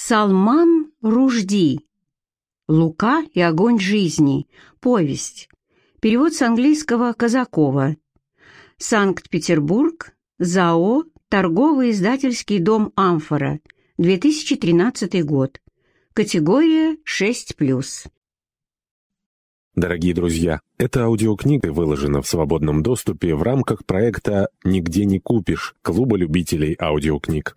Салман Ружди. Лука и огонь жизни. Повесть. Перевод с английского Казакова. Санкт-Петербург. ЗАО Торговый издательский дом «Амфора», 2013 год. Категория 6+. Дорогие друзья, эта аудиокнига выложена в свободном доступе в рамках проекта «Нигде не купишь» Клуба любителей аудиокниг.